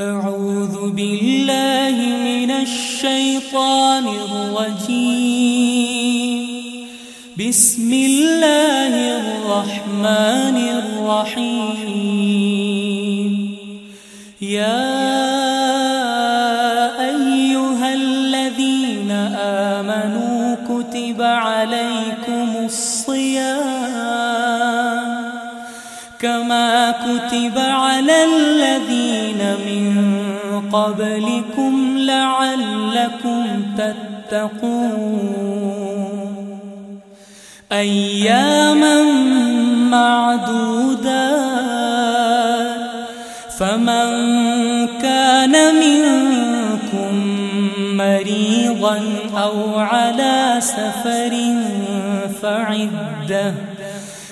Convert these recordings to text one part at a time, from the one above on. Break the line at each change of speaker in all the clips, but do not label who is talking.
أعوذ بالله من الشيطان الرجيم. بسم الله الرحمن الرحيم. يا أيها الذين آمنوا كتب عليكم الصيام كما كتب على الذين من قبلكم لعلكم تتقون. أياما معدودات فمن كان منكم مريضا أو على سفر فعدة.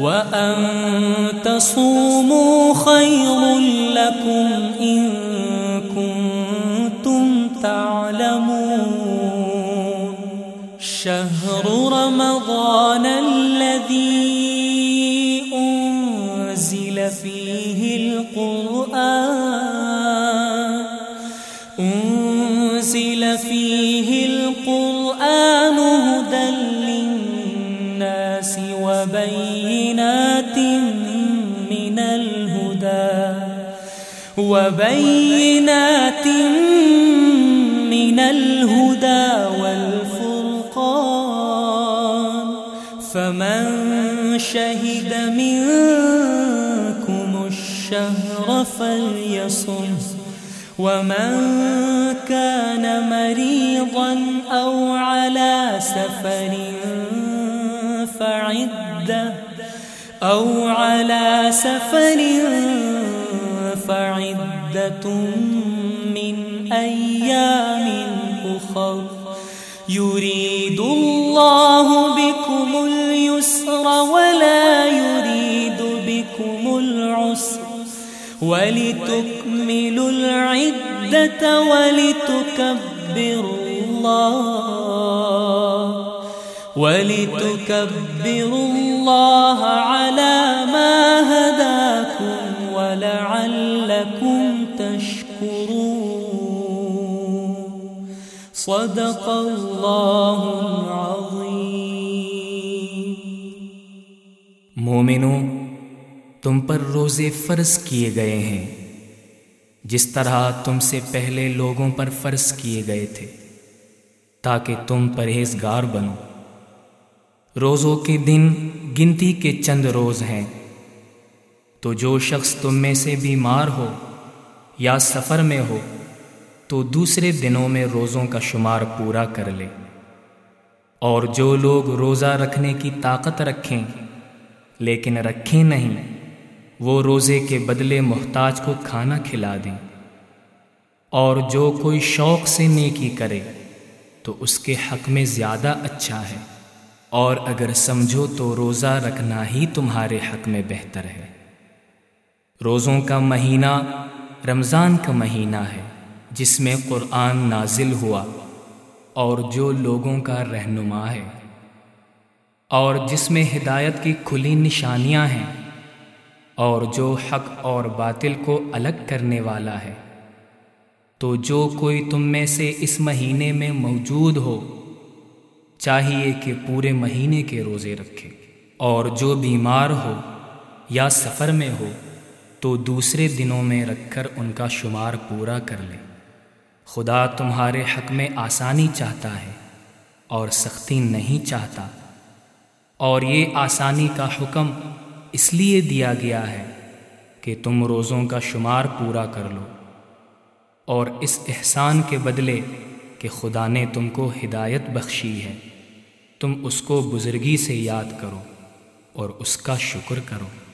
وأن تصوموا خير لكم إن كنتم تعلمون شهر رمضان الذي أنزل فيه القرآن أنزل فيه وبينات من الهدى وبينات من الهدى والفرقان فمن شهد منكم الشهر فليصم ومن كان مريضا أو على سفر فعد فعدة أو على سفر فعدة من أيام أخر. يريد الله بكم اليسر ولا يريد بكم العسر. ولتكملوا العدة ولتكبروا الله. ولتكبروا الله على ما هداكم ولعلكم تشكرون. صدق الله العظيم.
مومنوں تم پر روزے فرض کیے گئے ہیں، جس طرح تم سے پہلے لوگوں پر فرض کیے گئے تھے، تاکہ تم پرہیزگار بنو۔ روزوں کے دن گنتی کے چند روز ہیں۔ تو جو شخص تم میں سے بیمار ہو یا سفر میں ہو، تو دوسرے دنوں میں روزوں کا شمار پورا کر لے۔ اور جو لوگ روزہ رکھنے کی طاقت رکھیں، لیکن رکھیں نہیں، وہ روزے کے بدلے محتاج کو کھانا کھلا دیں۔ اور جو کوئی شوق سے نیکی کرے، تو اس کے حق میں زیادہ اچھا ہے۔ اور اگر سمجھو تو روزہ رکھنا ہی تمہارے حق میں بہتر ہے۔ روزوں کا مہینہ رمضان کا مہینہ ہے، جس میں قرآن نازل ہوا اور جو لوگوں کا رہنما ہے۔ اور جس میں ہدایت کی کھلی نشانیاں ہیں اور جو حق اور باطل کو الگ کرنے والا ہے۔ تو جو کوئی تم میں سے اس مہینے میں موجود ہو چاہیے کہ پورے مہینے کے روزے رکھے اور جو بیمار ہو یا سفر میں ہو تو دوسرے دنوں میں رکھ کر ان کا شمار پورا کر لے۔ خدا تمہارے حق میں آسانی چاہتا ہے اور سختی نہیں چاہتا۔ اور یہ آسانی کا حکم اس لیے دیا گیا ہے کہ تم روزوں کا شمار پورا کر لو اور اس احسان کے بدلے کہ خدا نے تم کو ہدایت بخشی ہے۔ تم اس کو بزرگی سے یاد کرو اور اس کا شکر کرو۔